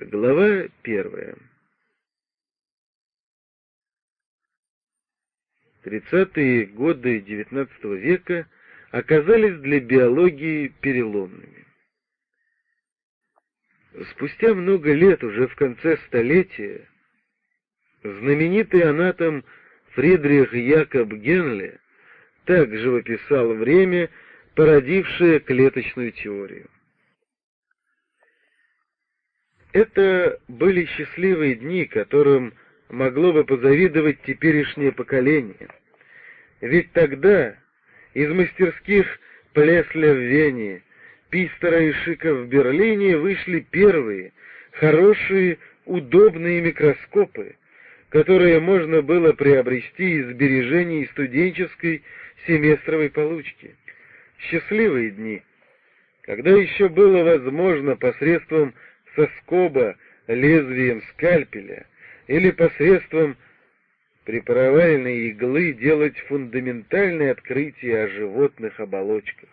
Глава первая. Тридцатые годы XIX века оказались для биологии переломными. Спустя много лет, уже в конце столетия, знаменитый анатом Фридрих Якоб Генле так живописал время, породившее клеточную теорию. Это были счастливые дни, которым могло бы позавидовать теперешнее поколение. Ведь тогда из мастерских Плесля в Вене, Пистера и Шика в Берлине вышли первые, хорошие, удобные микроскопы, которые можно было приобрести из сбережений студенческой семестровой получки. Счастливые дни, когда еще было возможно посредством соскоба лезвием скальпеля или посредством препаровальной иглы делать фундаментальные открытия о животных оболочках.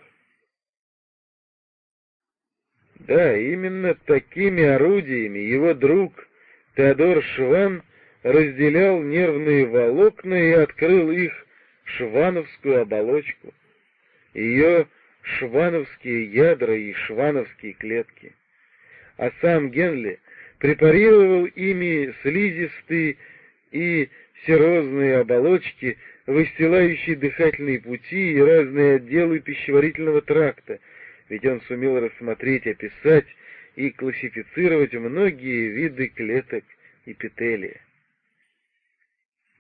Да, именно такими орудиями его друг Теодор Шван разделял нервные волокна и открыл их швановскую оболочку, ее швановские ядра и швановские клетки а сам Генли препарировал ими слизистые и серозные оболочки, выстилающие дыхательные пути и разные отделы пищеварительного тракта, ведь он сумел рассмотреть, описать и классифицировать многие виды клеток эпителия.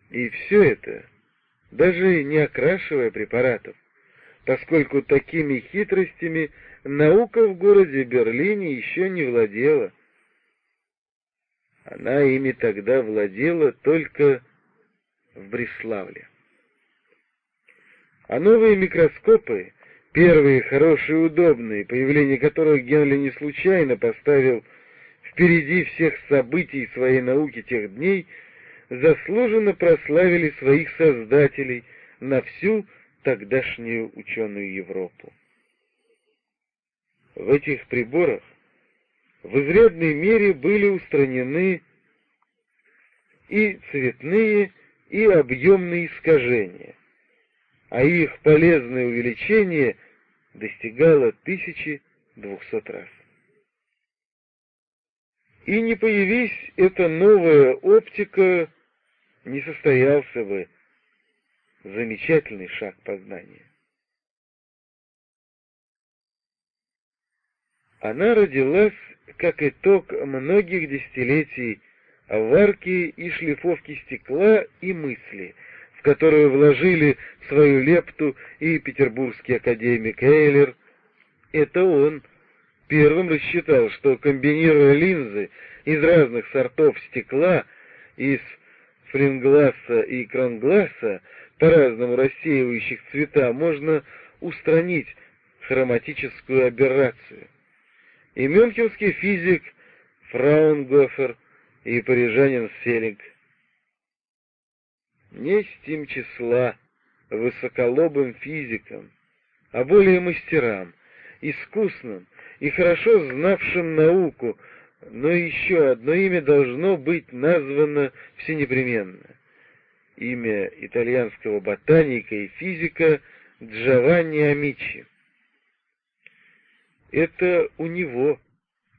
И все это, даже не окрашивая препаратов, поскольку такими хитростями наука в городе Берлине еще не владела. Она ими тогда владела только в Бреславле. А новые микроскопы, первые хорошие удобные, появление которых Генли не случайно поставил впереди всех событий своей науки тех дней, заслуженно прославили своих создателей на всю тогдашнюю ученую Европу. В этих приборах в изрядной мере были устранены и цветные, и объемные искажения, а их полезное увеличение достигало 1200 раз. И не появись эта новая оптика, не состоялся бы замечательный шаг познания. Она родилась как итог многих десятилетий варки и шлифовки стекла и мысли, в которую вложили свою лепту и петербургский академик Эйлер. Это он первым рассчитал, что комбинируя линзы из разных сортов стекла, из фрингласа и кронгласа, по-разному рассеивающих цвета, можно устранить хроматическую аберрацию и мюнхенский физик Фраунгофер и парижанин Селинг. Не с тем числа высоколобым физикам, а более мастерам, искусным и хорошо знавшим науку, но еще одно имя должно быть названо всенепременно. Имя итальянского ботаника и физика Джованни Амичи. Это у него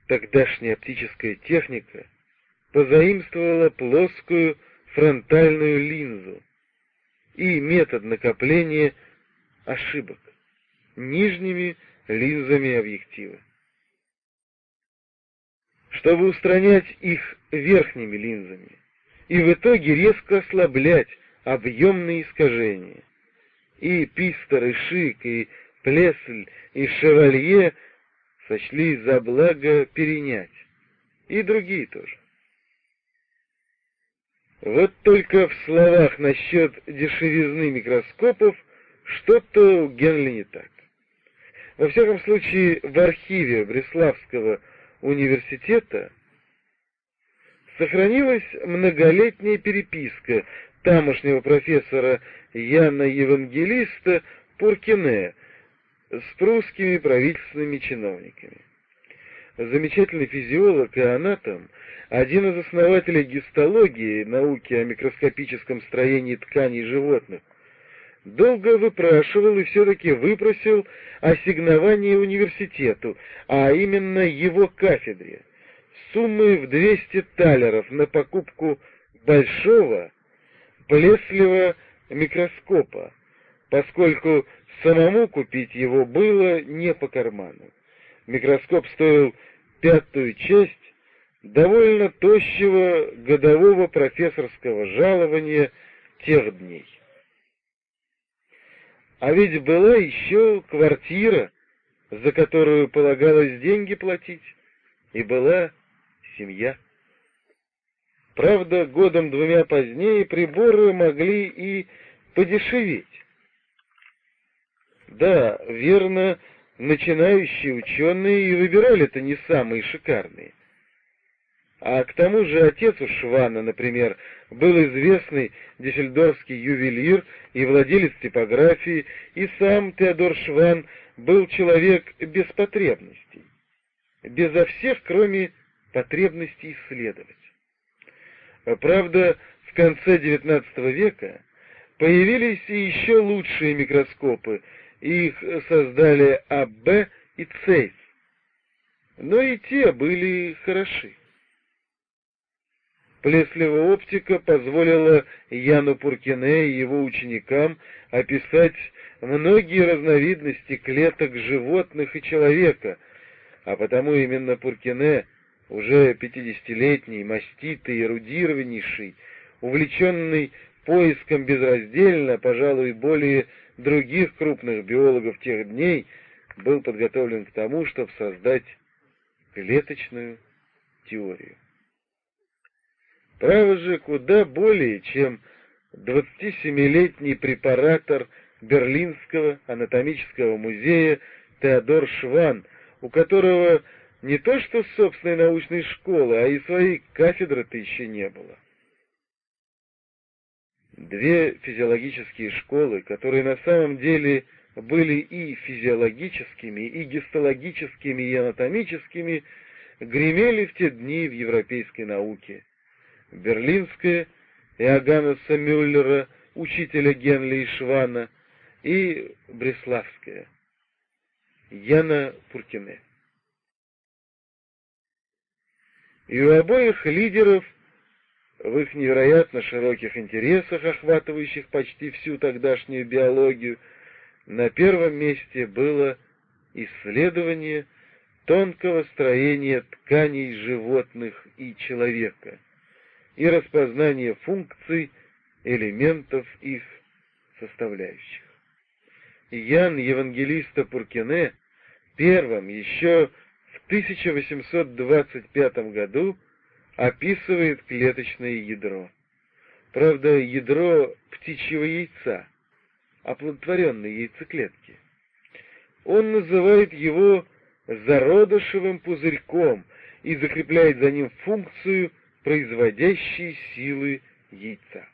тогдашняя оптическая техника позаимствовала плоскую фронтальную линзу и метод накопления ошибок нижними линзами объектива. Чтобы устранять их верхними линзами и в итоге резко ослаблять объемные искажения. И Пистер, и Шик, и Плесль, и Шевалье — сочли за благо перенять. И другие тоже. Вот только в словах насчет дешевизны микроскопов что-то у Генли не так. Во всяком случае, в архиве Бреславского университета сохранилась многолетняя переписка тамошнего профессора Яна замечательный физиолог и анатом, один из основателей гистологии, науки о микроскопическом строении тканей животных, долго выпрашивал и все-таки выпросил ассигнование университету, а именно его кафедре, суммы в 200 талеров на покупку большого Плесливого микроскопа, поскольку самому купить его было не по карману. Микроскоп стоил пятую часть довольно тощего годового профессорского жалования тех дней. А ведь была еще квартира, за которую полагалось деньги платить, и была семья. Правда, годом-двумя позднее приборы могли и подешеветь. Да, верно, начинающие ученые и выбирали-то не самые шикарные. А к тому же отец у Швана, например, был известный дюссельдорфский ювелир и владелец типографии, и сам Теодор Шван был человек без потребностей, безо всех, кроме потребности исследовать. Правда, в конце XIX века появились и еще лучшие микроскопы, их создали АБ и Цейс, но и те были хороши. Плеслева оптика позволила Яну Пуркине и его ученикам описать многие разновидности клеток животных и человека, а потому именно Пуркине, уже пятидесятилетний, маститый, эрудированнейший, увлеченный поиском безраздельно, пожалуй, более других крупных биологов тех дней, был подготовлен к тому, чтобы создать клеточную теорию. Право же куда более, чем 27-летний препаратор Берлинского анатомического музея Теодор Шван, у которого не то что собственной научной школы, а и своей кафедры-то еще не было. Две физиологические школы, которые на самом деле были и физиологическими, и гистологическими, и анатомическими, гремели в те дни в европейской науке. Берлинская Иоганнеса Мюллера, учителя Генли и Швана, и Бреславская Яна Пуркине. И у обоих лидеров в их невероятно широких интересах, охватывающих почти всю тогдашнюю биологию, на первом месте было исследование тонкого строения тканей животных и человека и распознание функций элементов их составляющих. Ян Евангелиста Пуркине первым еще в 1825 году описывает клеточное ядро. Правда, ядро птичьего яйца, оплодотворенной яйцеклетки. Он называет его зародышевым пузырьком и закрепляет за ним функцию производящей силы яйца.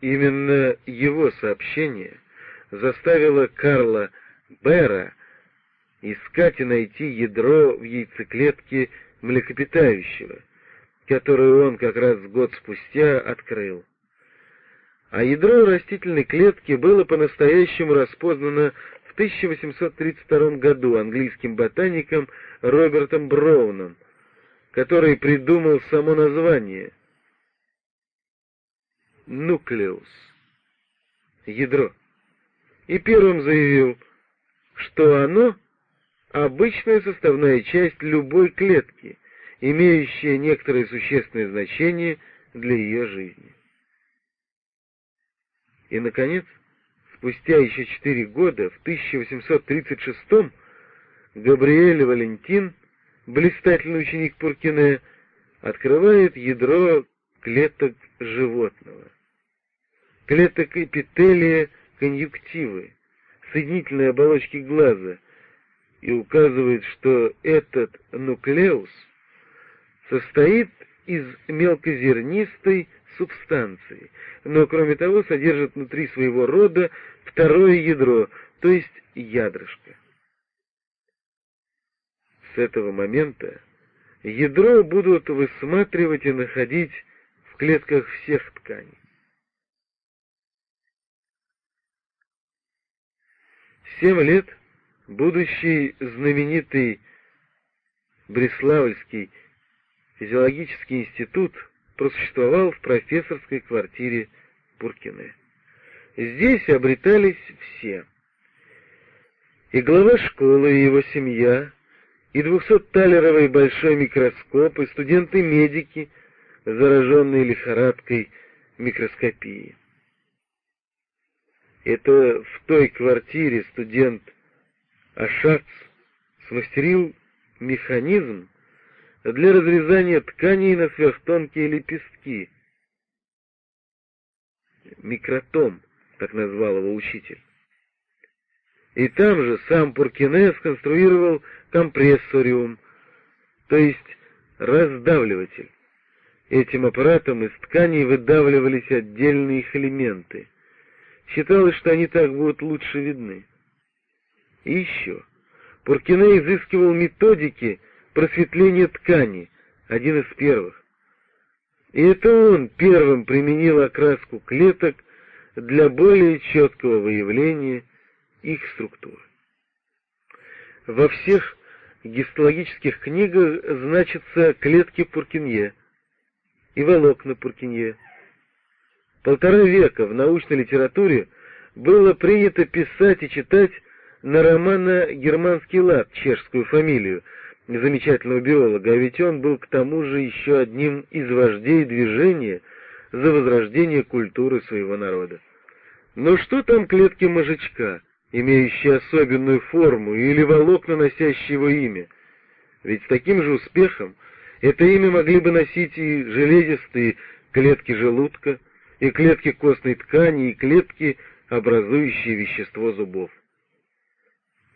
Именно его сообщение заставило Карла Бера искать и найти ядро в яйцеклетке млекопитающего – которую он как раз год спустя открыл. А ядро растительной клетки было по-настоящему распознано в 1832 году английским ботаником Робертом Броуном, который придумал само название «нуклеус» — ядро, и первым заявил, что оно — обычная составная часть любой клетки, имеющее некоторое существенное значение для ее жизни. И, наконец, спустя еще четыре года, в 1836-м, Габриэль Валентин, блистательный ученик Пуркине, открывает ядро клеток животного. Клеток эпителия конъюнктивы, соединительной оболочки глаза, и указывает, что этот нуклеус — состоит из мелкозернистой субстанции, но кроме того содержит внутри своего рода второе ядро, то есть ядрышко. С этого момента ядро будут высматривать и находить в клетках всех тканей. Семь лет будущий знаменитый Бреславльский физиологический институт просуществовал в профессорской квартире Пуркине. Здесь обретались все. И глава школы, и его семья, и двухсотталеровый большой микроскоп, и студенты-медики, зараженные лихорадкой микроскопии. Это в той квартире студент Ашац смастерил механизм для разрезания тканей на сверхтонкие лепестки. Микротом, так назвал его учитель. И там же сам Пуркине сконструировал компрессориум, то есть раздавливатель. Этим аппаратом из тканей выдавливались отдельные их элементы. Считалось, что они так будут лучше видны. И еще. Пуркине изыскивал методики просветления ткани, один из первых. И это он первым применил окраску клеток для более четкого выявления их структуры. Во всех гистологических книгах значатся клетки Пуркинье и волокна Пуркинье. Полтора века в научной литературе было принято писать и читать на романа «Германский лад» чешскую фамилию, замечательного биолога, а ведь он был к тому же еще одним из вождей движения за возрождение культуры своего народа. Но что там клетки мозжечка, имеющие особенную форму, или волокна, носящие его имя? Ведь с таким же успехом это имя могли бы носить и железистые клетки желудка, и клетки костной ткани, и клетки, образующие вещество зубов.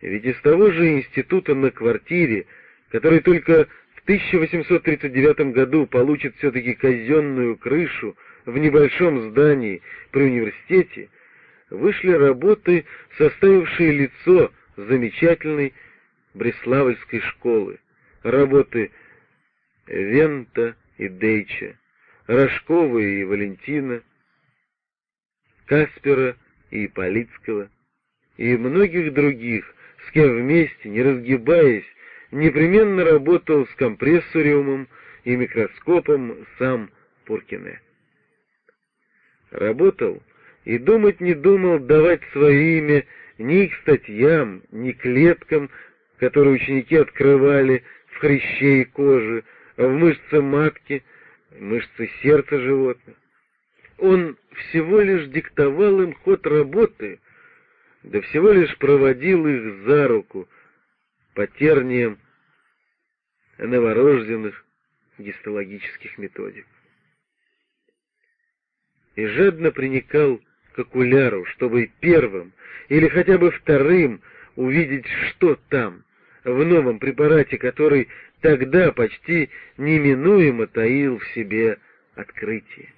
Ведь из того же института на квартире, который только в 1839 году получит все-таки казенную крышу в небольшом здании при университете, вышли работы, составившие лицо замечательной Бреславльской школы, работы Вента и Дейча, Рожкова и Валентина, Каспера и Ипполитского, и многих других, с кем вместе, не разгибаясь, непременно работал с компрессориумом и микроскопом сам Пуркине. Работал и думать не думал давать свое имя ни их статьям, ни клеткам, которые ученики открывали в хряще и коже, а в мышце матки, мышцы сердца животных. Он всего лишь диктовал им ход работы, да всего лишь проводил их за руку по терниям новорожденных гистологических методик. И жадно приникал к окуляру, чтобы первым или хотя бы вторым увидеть, что там, в новом препарате, который тогда почти неминуемо таил в себе открытие.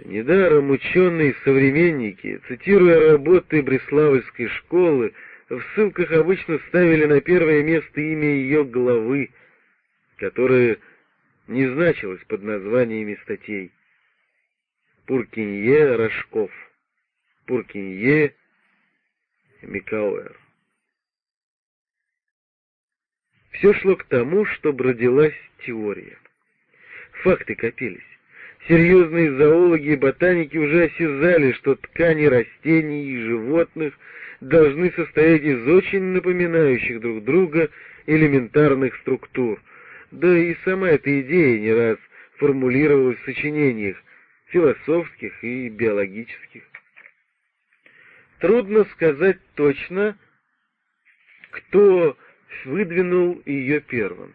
Недаром ученые-современники, цитируя работы Бреславской школы, в ссылках обычно ставили на первое место имя ее главы, которое не значилось под названиями статей. Пуркинье Рожков, Пуркинье Микауэр. Все шло к тому, чтобы родилась теория. Факты копились. Серьезные зоологи и ботаники уже осязали, что ткани растений и животных должны состоять из очень напоминающих друг друга элементарных структур. Да и сама эта идея не раз формулировалась в сочинениях философских и биологических. Трудно сказать точно, кто выдвинул ее первым.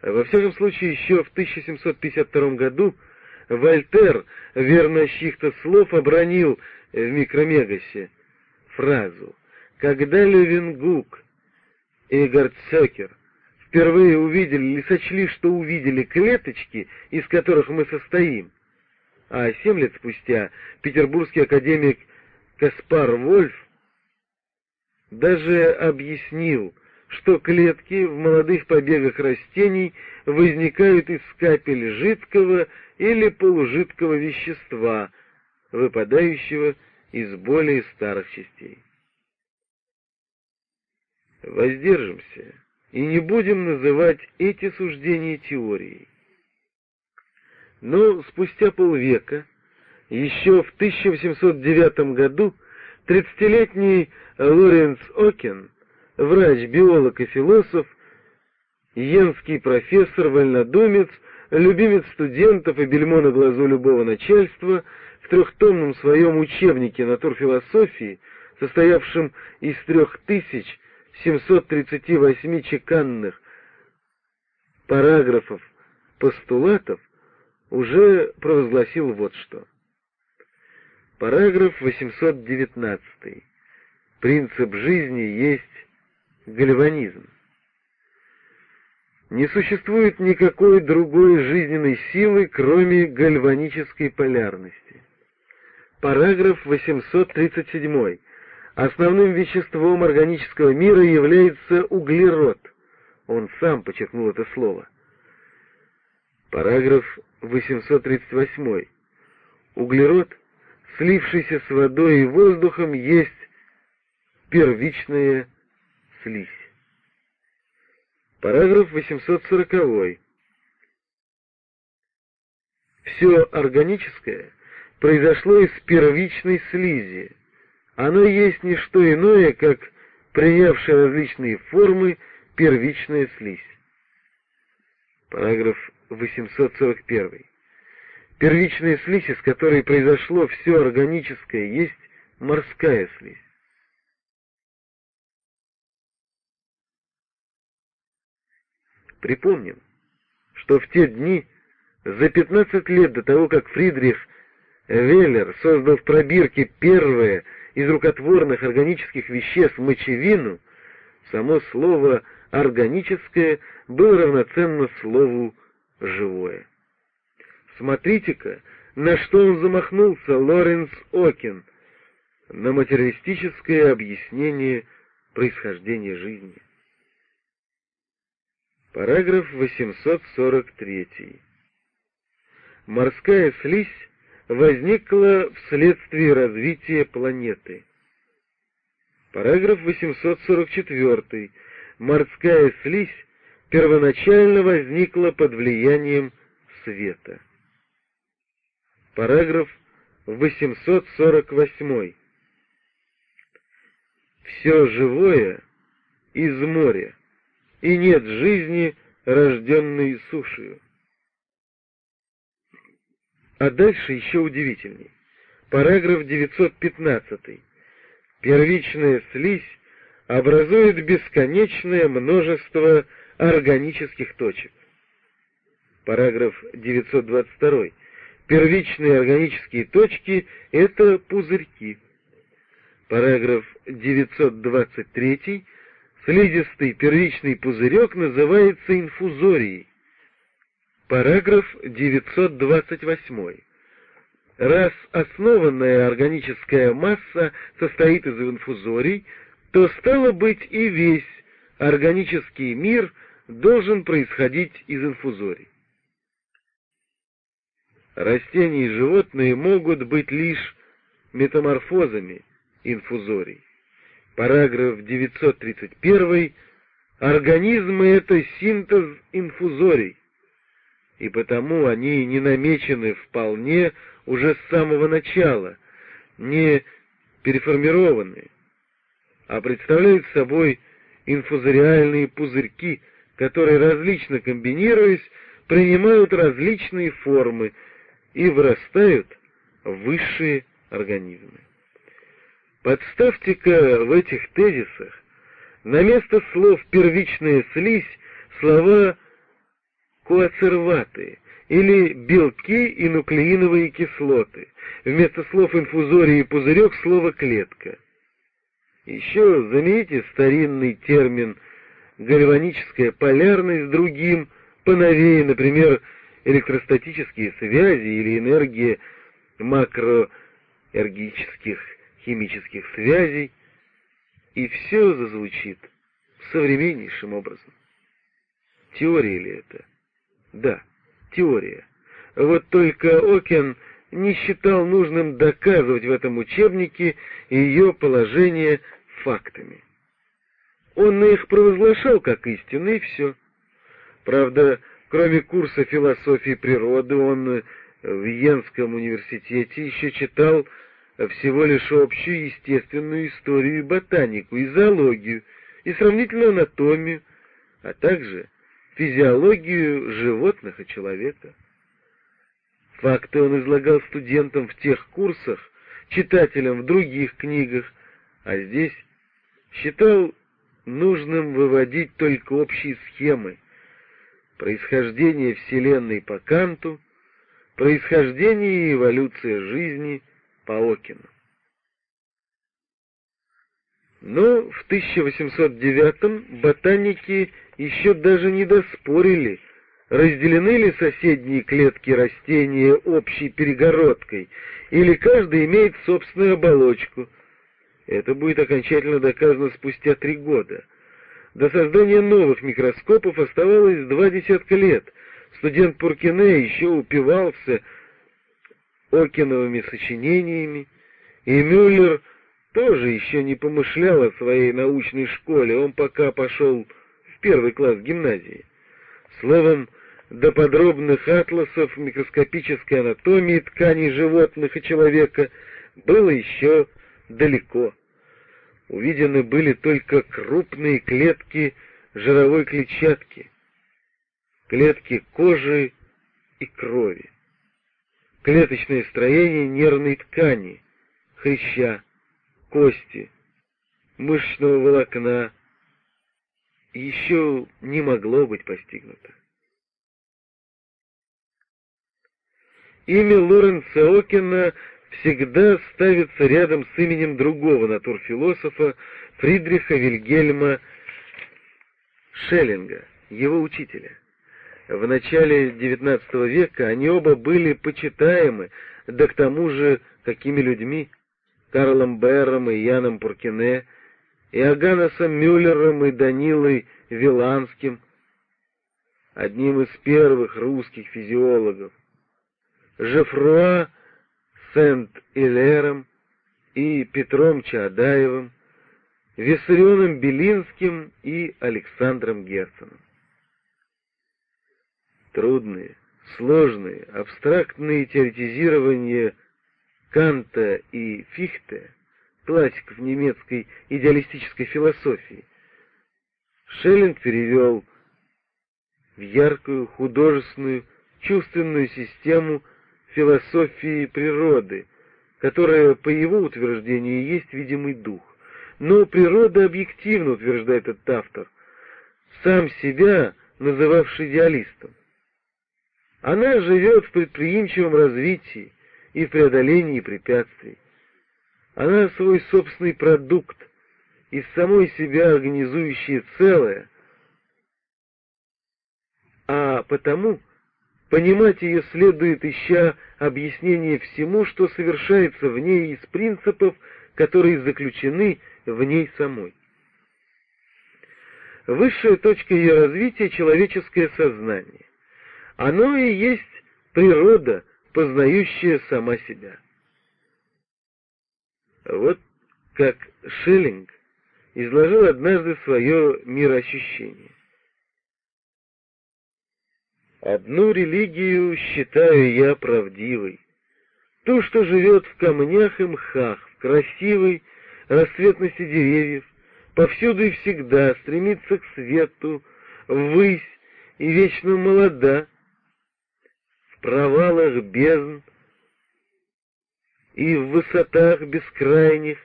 Во всяком случае, еще в 1752 году Вольтер, верно чьих-то слов, обронил в Микромегасе фразу. «Когда Левенгук и Гардцекер впервые увидели или сочли, что увидели клеточки, из которых мы состоим, а семь лет спустя петербургский академик Каспар Вольф даже объяснил, что клетки в молодых побегах растений возникают из капель жидкого или полужидкого вещества, выпадающего из более старых частей. Воздержимся и не будем называть эти суждения теорией. Но спустя полвека, еще в 1809 году, 30-летний Лоренц Окен, врач, биолог и философ, йенский профессор, вольнодумец, любимец студентов и бельмо на глазу любого начальства, в трехтомном своем учебнике натурфилософии, состоявшем из трех тысяч 738 чеканных параграфов постулатов, уже провозгласил вот что. Параграф 819. Принцип жизни есть гальванизм. Не существует никакой другой жизненной силы, кроме гальванической полярности. Параграф 837. Основным веществом органического мира является углерод. Он сам подчеркнул это слово. Параграф 838. Углерод, слившийся с водой и воздухом, есть первичная слизь. Параграф 840. Все органическое произошло из первичной слизи. Оно есть не что иное, как принявшая различные формы первичная слизь. Параграф 841. Первичная слизь, из которой произошло все органическое, есть морская слизь. Припомним, что в те дни, за 15 лет до того, как Фридрих Веллер создал в пробирке первое из рукотворных органических веществ мочевину, само слово «органическое» было равноценно слову «живое». Смотрите-ка, на что он замахнулся, Лоренс Окин, на материалистическое объяснение происхождения жизни. Параграф 843. Морская слизь возникла вследствие развития планеты. Параграф 844. Морская слизь первоначально возникла под влиянием света. Параграф 848. Все живое из моря и нет жизни, рожденной сушью. А дальше еще удивительней. Параграф 915. Первичная слизь образует бесконечное множество органических точек. Параграф 922. Первичные органические точки — это пузырьки. Параграф 923. Слизистый первичный пузырек называется инфузорией. Параграф 928. Раз основанная органическая масса состоит из инфузорий, то стало быть и весь органический мир должен происходить из инфузорий. Растения и животные могут быть лишь метаморфозами инфузорий. Параграф 931. Организмы — это синтез инфузорий, и потому они не намечены вполне уже с самого начала, не переформированы, а представляют собой инфузориальные пузырьки, которые, различно комбинируясь, принимают различные формы и вырастают в высшие организмы. Подставьте-ка в этих тезисах на место слов «первичная слизь» слова «коацерваты» или «белки и нуклеиновые кислоты», вместо слов «инфузорий» и «пузырек» слово «клетка». Еще замените старинный термин «гальваническая полярность» другим, поновее, например, электростатические связи или энергия макроэргических химических связей, и все зазвучит современнейшим образом. Теория ли это? Да, теория. Вот только Окен не считал нужным доказывать в этом учебнике ее положение фактами. Он их провозглашал как истины, и все. Правда, кроме курса философии природы, он в Йенском университете еще читал всего лишь общую естественную историю и ботанику, и зоологию, и сравнительную анатомию, а также физиологию животных и человека. Факты он излагал студентам в тех курсах, читателям в других книгах, а здесь считал нужным выводить только общие схемы. Происхождение Вселенной по Канту, происхождение и эволюция жизни по Окину. Но в 1809 ботаники еще даже не доспорили, разделены ли соседние клетки растения общей перегородкой, или каждый имеет собственную оболочку. Это будет окончательно доказано спустя три года. До создания новых микроскопов оставалось два десятка лет. Студент Пуркине еще упивался Окиновыми сочинениями, и Мюллер тоже еще не помышлял о своей научной школе, он пока пошел первый класс гимназии. Словом, до подробных атласов микроскопической анатомии тканей животных и человека было еще далеко. Увидены были только крупные клетки жировой клетчатки, клетки кожи и крови, клеточное строение нервной ткани, хряща, кости, мышечного волокна еще не могло быть постигнуто. Имя Лоренца Окена всегда ставится рядом с именем другого натурфилософа Фридриха Вильгельма Шеллинга, его учителя. В начале XIX века они оба были почитаемы, да к тому же какими людьми, Карлом Берром и Яном Пуркине, и Аганесом Мюллером и Данилой Виланским, одним из первых русских физиологов. Жефруа Сент-Илером и Петром Чаадаевым, Виссарионом Белинским и Александром Герценом. Трудные, сложные, абстрактные теоретизирования Канта и Фихте, классиков немецкой идеалистической философии, Шеллинг перевел в яркую, художественную, чувственную систему философии природы, которая, по его утверждению, есть видимый дух. Но природа объективно, утверждает этот автор, сам себя называвший идеалистом. Она живет в предприимчивом развитии и в преодолении препятствий. Она свой собственный продукт, из самой себя организующее целое, а потому Понимать ее следует, ища объяснение всему, что совершается в ней из принципов, которые заключены в ней самой. Высшая точка ее развития — человеческое сознание. Оно и есть природа, познающая сама себя. Вот как Шеллинг изложил однажды свое мироощущение. Одну религию считаю я правдивой. Ту, что живет в камнях и мхах, в красивой расцветности деревьев, повсюду и всегда стремится к свету, ввысь и вечно молода, в провалах бездн и в высотах бескрайних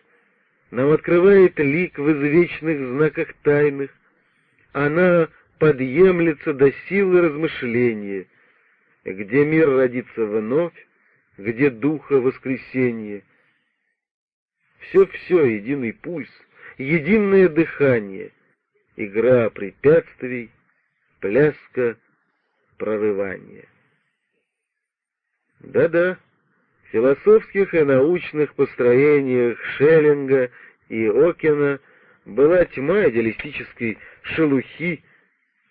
нам открывает лик в извечных знаках тайных. Она подъемлется до силы размышления, где мир родится вновь, где духа воскресенье. Все-все, единый пульс, единое дыхание, игра препятствий, пляска прорывания. Да-да, философских и научных построениях Шеллинга и Окена была тьма идеалистической шелухи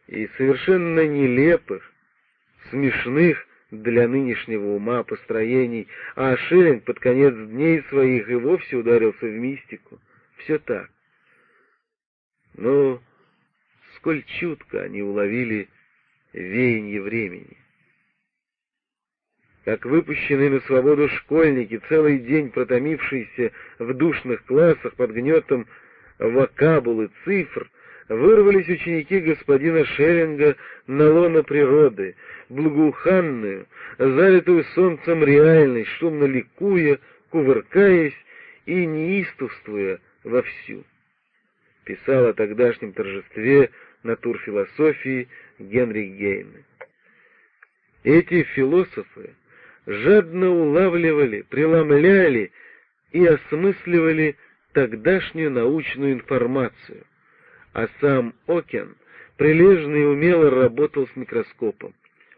и совершенно нелепых, смешных для нынешнего ума построений, а Шеллинг под конец дней своих и вовсе ударился в мистику. Все так. Но сколь чутко они уловили веяние времени. Как выпущенные на свободу школьники, целый день протомившиеся в душных классах под гнетом вокабулы цифр, вырвались ученики господина Шеринга на лоно природы, благоуханную, залитую солнцем реальность, шумно ликуя, кувыркаясь и неистовствуя вовсю. Писал о тогдашнем торжестве натурфилософии Генри Гейне. Эти философы жадно улавливали, преломляли и осмысливали тогдашнюю научную информацию, а сам Окен прилежно и умело работал с микроскопом.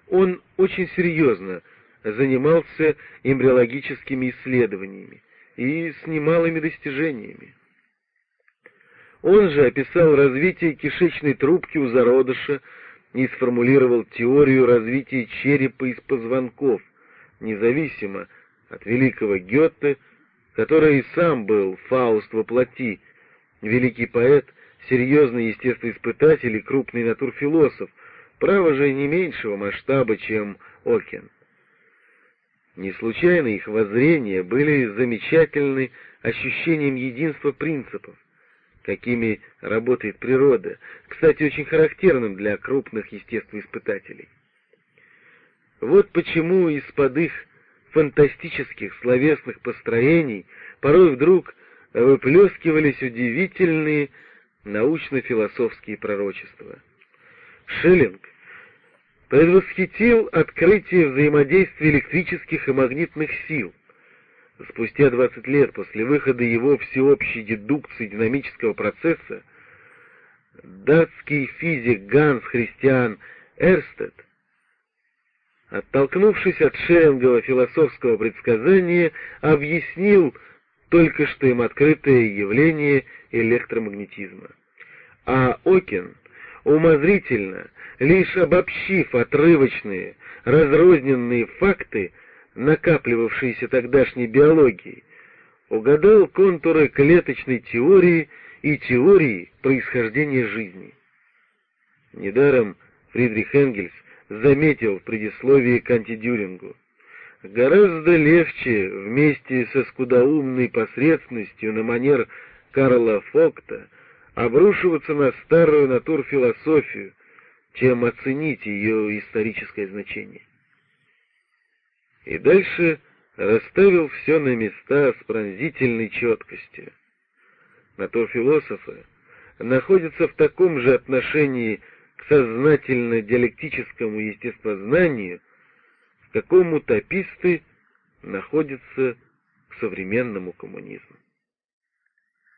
Он очень серьезно занимался эмбриологическими исследованиями и с немалыми достижениями. Он же описал развитие кишечной трубки у зародыша и сформулировал теорию развития черепа из позвонков, независимо от великого Гёте, который и сам был Фауст во плоти, великий поэт, серьезный естествоиспытатель и крупный натурфилософ, право же не меньшего масштаба, чем Окен. Не случайно их воззрения были замечательны ощущением единства принципов, какими работает природа, кстати, очень характерным для крупных естествоиспытателей. Вот почему из-под их фантастических словесных построений порой вдруг выплескивались удивительные научно-философские пророчества. Шиллинг предвосхитил открытие взаимодействия электрических и магнитных сил, Спустя 20 лет после выхода его всеобщей дедукции динамического процесса датский физик Ганс Христиан Эрстед, оттолкнувшись от Шерингова философского предсказания, объяснил только что им открытое явление электромагнетизма. А Окин умозрительно, лишь обобщив отрывочные, разрозненные факты, накапливавшейся тогдашней биологии, угадал контуры клеточной теории и теории происхождения жизни. Недаром Фридрих Энгельс заметил в предисловии к антидюрингу, гораздо легче вместе со скудоумной посредственностью на манер Карла Фокта обрушиваться на старую натурфилософию, чем оценить ее историческое значение и дальше расставил все на места с пронзительной четкостью. Натурфилософы находятся в таком же отношении к сознательно-диалектическому естествознанию, в каком утописты находятся к современному коммунизму.